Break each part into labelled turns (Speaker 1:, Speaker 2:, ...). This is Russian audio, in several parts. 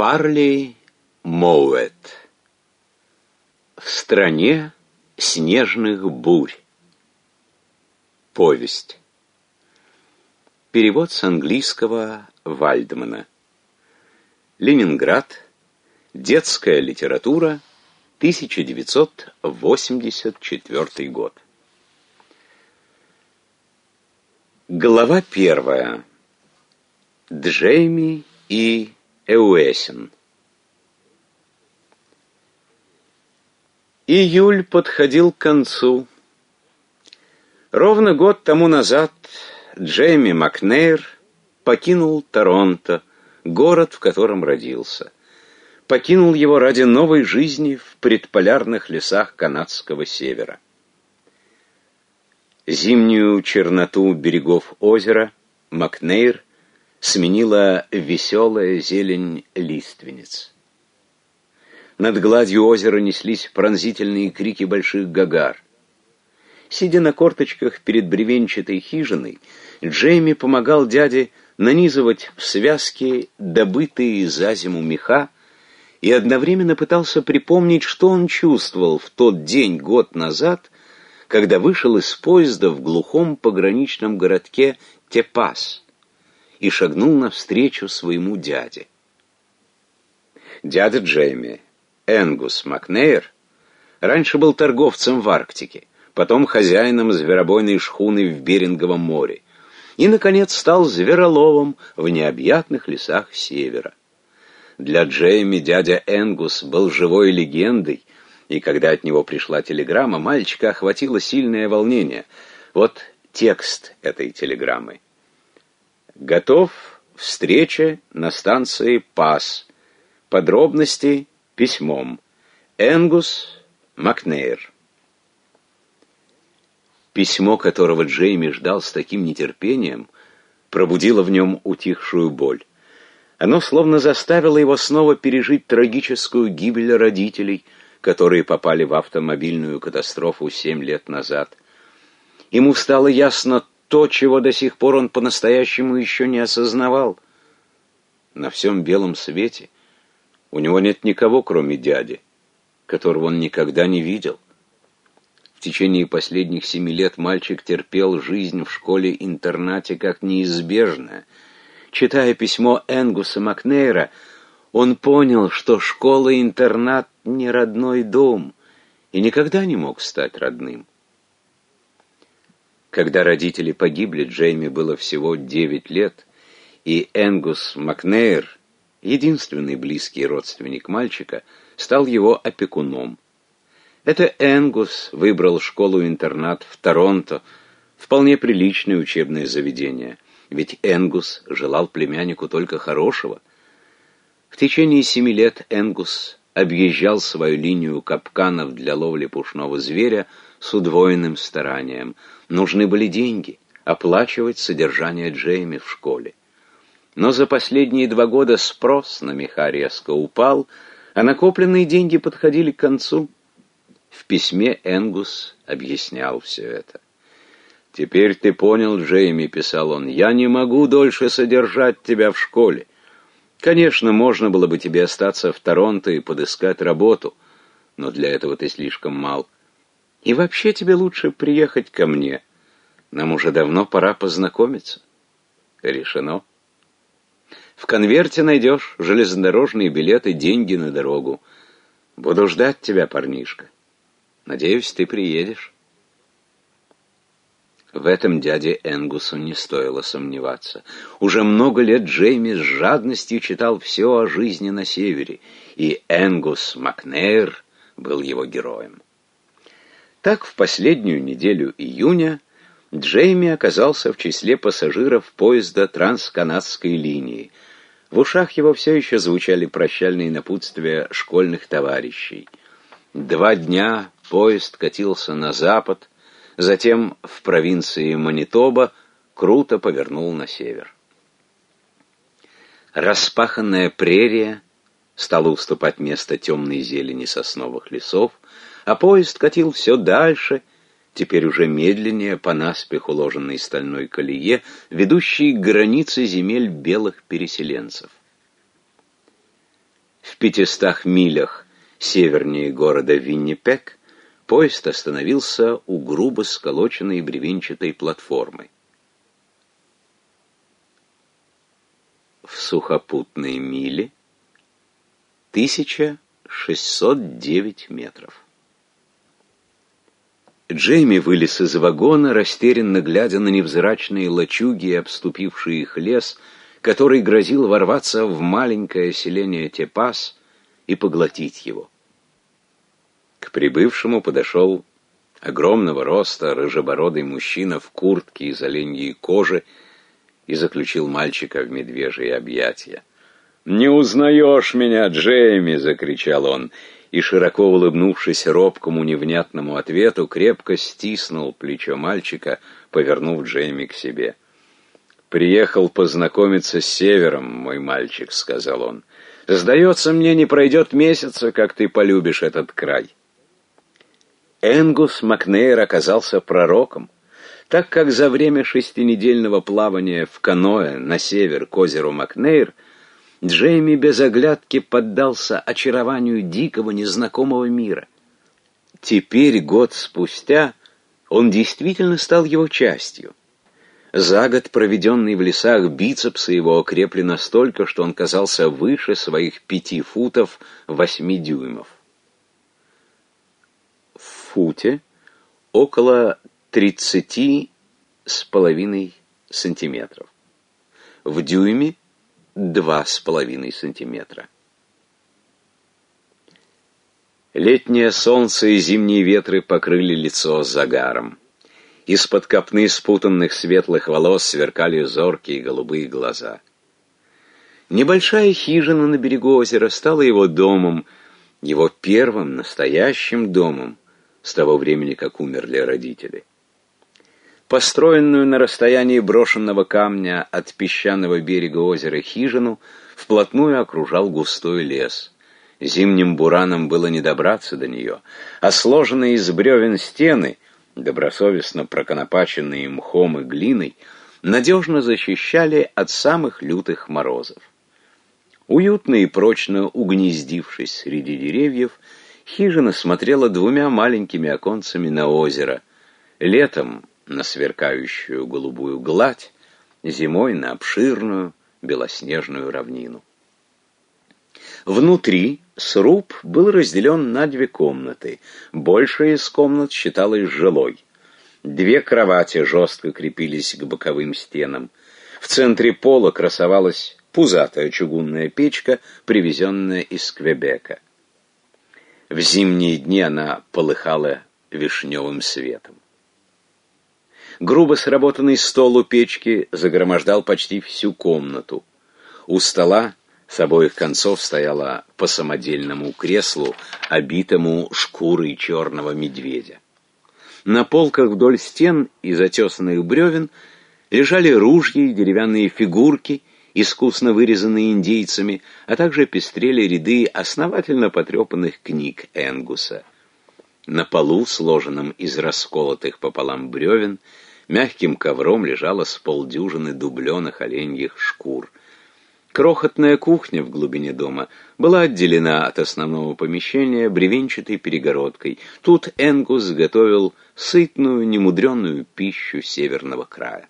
Speaker 1: Фарли Моуэт. В стране снежных бурь Повесть. Перевод с английского Вальдмана. Ленинград. Детская литература. 1984 год Глава первая. Джейми и Эуэсин. Июль подходил к концу. Ровно год тому назад Джейми Макнейр покинул Торонто, город, в котором родился. Покинул его ради новой жизни в предполярных лесах канадского севера. Зимнюю черноту берегов озера Макнейр сменила веселая зелень лиственниц. Над гладью озера неслись пронзительные крики больших гагар. Сидя на корточках перед бревенчатой хижиной, Джейми помогал дяде нанизывать в связки добытые за зиму меха и одновременно пытался припомнить, что он чувствовал в тот день год назад, когда вышел из поезда в глухом пограничном городке Тепас и шагнул навстречу своему дяде. Дядя Джейми, Энгус Макнейр, раньше был торговцем в Арктике, потом хозяином зверобойной шхуны в Беринговом море и, наконец, стал звероловом в необъятных лесах севера. Для Джейми дядя Энгус был живой легендой, и когда от него пришла телеграмма, мальчика охватило сильное волнение. Вот текст этой телеграммы. Готов встреча на станции Пас. Подробности письмом. Энгус Макнейр. Письмо, которого Джейми ждал с таким нетерпением, пробудило в нем утихшую боль. Оно словно заставило его снова пережить трагическую гибель родителей, которые попали в автомобильную катастрофу семь лет назад. Ему стало ясно то, чего до сих пор он по-настоящему еще не осознавал. На всем белом свете у него нет никого, кроме дяди, которого он никогда не видел. В течение последних семи лет мальчик терпел жизнь в школе-интернате как неизбежное. Читая письмо Энгуса Макнейра, он понял, что школа-интернат не родной дом и никогда не мог стать родным. Когда родители погибли, Джейми было всего 9 лет, и Энгус Макнейр, единственный близкий родственник мальчика, стал его опекуном. Это Энгус выбрал школу-интернат в Торонто, вполне приличное учебное заведение, ведь Энгус желал племяннику только хорошего. В течение семи лет Энгус объезжал свою линию капканов для ловли пушного зверя с удвоенным старанием – Нужны были деньги, оплачивать содержание Джейми в школе. Но за последние два года спрос на меха резко упал, а накопленные деньги подходили к концу. В письме Энгус объяснял все это. «Теперь ты понял, Джейми», — писал он, — «я не могу дольше содержать тебя в школе. Конечно, можно было бы тебе остаться в Торонто и подыскать работу, но для этого ты слишком мал. И вообще тебе лучше приехать ко мне. Нам уже давно пора познакомиться. Решено. В конверте найдешь железнодорожные билеты, деньги на дорогу. Буду ждать тебя, парнишка. Надеюсь, ты приедешь. В этом дяде Энгусу не стоило сомневаться. Уже много лет Джейми с жадностью читал все о жизни на севере, и Энгус Макнейр был его героем. Так в последнюю неделю июня Джейми оказался в числе пассажиров поезда трансканадской линии. В ушах его все еще звучали прощальные напутствия школьных товарищей. Два дня поезд катился на запад, затем в провинции Манитоба круто повернул на север. Распаханная прерия стала уступать место темной зелени сосновых лесов, а поезд катил все дальше, теперь уже медленнее по наспех уложенной стальной колее, ведущей к границе земель белых переселенцев. пятистах милях севернее города Виннипек поезд остановился у грубо сколоченной бревенчатой платформы. В сухопутной миле 1609 метров. Джейми вылез из вагона, растерянно глядя на невзрачные лачуги и обступивший их лес, который грозил ворваться в маленькое селение Тепас и поглотить его. Прибывшему подошел огромного роста рыжебородый мужчина в куртке из оленьей кожи и заключил мальчика в медвежье объятия. «Не узнаешь меня, Джейми!» — закричал он, и, широко улыбнувшись робкому невнятному ответу, крепко стиснул плечо мальчика, повернув Джейми к себе. «Приехал познакомиться с Севером, мой мальчик», — сказал он. «Сдается мне, не пройдет месяца, как ты полюбишь этот край». Энгус Макнейр оказался пророком, так как за время шестинедельного плавания в каноэ на север к озеру Макнейр — Джейми без оглядки поддался очарованию дикого незнакомого мира. Теперь, год спустя, он действительно стал его частью. За год, проведенный в лесах, бицепсы его окрепли настолько, что он казался выше своих пяти футов восьми дюймов. Футе около тридцати с половиной сантиметров. В дюйме два с половиной сантиметра. Летнее солнце и зимние ветры покрыли лицо загаром. Из-под копны спутанных светлых волос сверкали зоркие голубые глаза. Небольшая хижина на берегу озера стала его домом, его первым настоящим домом с того времени, как умерли родители. Построенную на расстоянии брошенного камня от песчаного берега озера хижину вплотную окружал густой лес. Зимним бураном было не добраться до нее, а сложенные из бревен стены, добросовестно проконопаченные мхом и глиной, надежно защищали от самых лютых морозов. Уютно и прочно угнездившись среди деревьев, хижина смотрела двумя маленькими оконцами на озеро. Летом на сверкающую голубую гладь, зимой на обширную белоснежную равнину. Внутри сруб был разделен на две комнаты. Большая из комнат считалась жилой. Две кровати жестко крепились к боковым стенам. В центре пола красовалась пузатая чугунная печка, привезенная из Квебека. В зимние дни она полыхала вишневым светом. Грубо сработанный стол у печки загромождал почти всю комнату. У стола с обоих концов стояло по самодельному креслу, обитому шкурой черного медведя. На полках вдоль стен из отесанных бревен лежали ружья и деревянные фигурки, искусно вырезанные индейцами, а также пестрели ряды основательно потрепанных книг Энгуса. На полу, сложенном из расколотых пополам бревен, Мягким ковром лежало с полдюжины дубленых оленьих шкур. Крохотная кухня в глубине дома была отделена от основного помещения бревенчатой перегородкой. Тут Энгус готовил сытную, немудренную пищу северного края.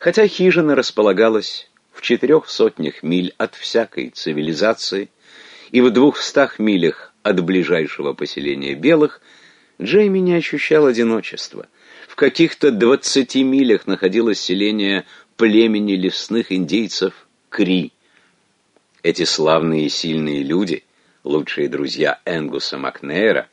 Speaker 1: Хотя хижина располагалась в четырех сотнях миль от всякой цивилизации и в двухстах милях от ближайшего поселения белых, Джейми не ощущал одиночества — каких-то двадцати милях находилось селение племени лесных индейцев Кри. Эти славные и сильные люди, лучшие друзья Энгуса Макнейра,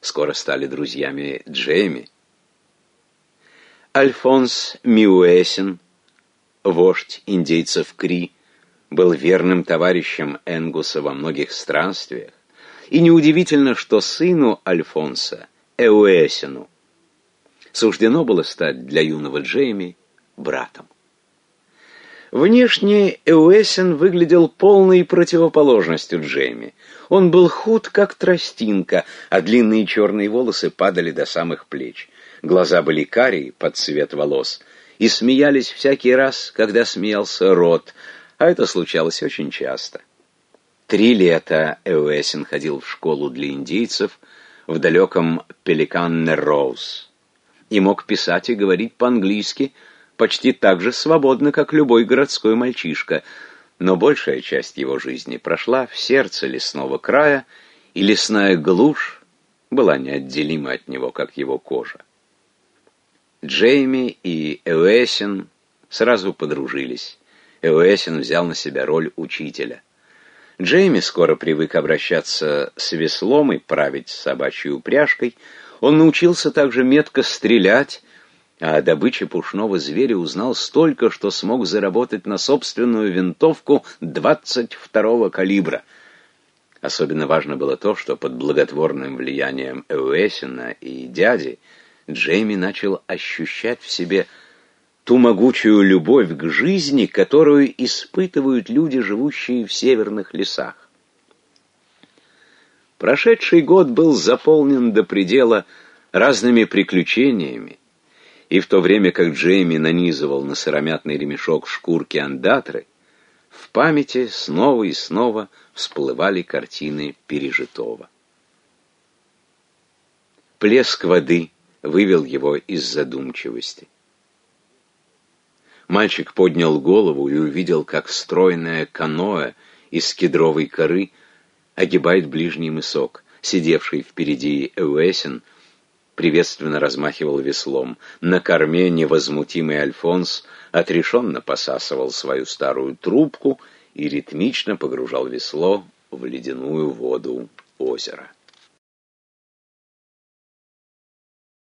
Speaker 1: скоро стали друзьями Джейми. Альфонс Миуэсин, вождь индейцев Кри, был верным товарищем Энгуса во многих странствиях, и неудивительно, что сыну Альфонса, Эуэсину, суждено было стать для юного Джейми братом. Внешне Эуэсен выглядел полной противоположностью Джейми. Он был худ, как тростинка, а длинные черные волосы падали до самых плеч. Глаза были карие под цвет волос и смеялись всякий раз, когда смеялся рот, а это случалось очень часто. Три лета Эуэсин ходил в школу для индейцев в далеком Пеликанне-Роуз и мог писать и говорить по-английски почти так же свободно, как любой городской мальчишка, но большая часть его жизни прошла в сердце лесного края, и лесная глушь была неотделима от него, как его кожа. Джейми и Эуэсин сразу подружились. Эуэсин взял на себя роль учителя. Джейми скоро привык обращаться с веслом и править собачьей упряжкой. Он научился также метко стрелять, а о добыче пушного зверя узнал столько, что смог заработать на собственную винтовку 22-го калибра. Особенно важно было то, что под благотворным влиянием Эуэсина и дяди Джейми начал ощущать в себе ту могучую любовь к жизни, которую испытывают люди, живущие в северных лесах. Прошедший год был заполнен до предела разными приключениями, и в то время как Джейми нанизывал на сыромятный ремешок шкурки андатры, в памяти снова и снова всплывали картины пережитого. Плеск воды вывел его из задумчивости. Мальчик поднял голову и увидел, как стройное каноэ из кедровой коры огибает ближний мысок. Сидевший впереди Эуэсин приветственно размахивал веслом. На корме невозмутимый Альфонс отрешенно посасывал свою старую трубку и ритмично погружал весло в ледяную воду озера.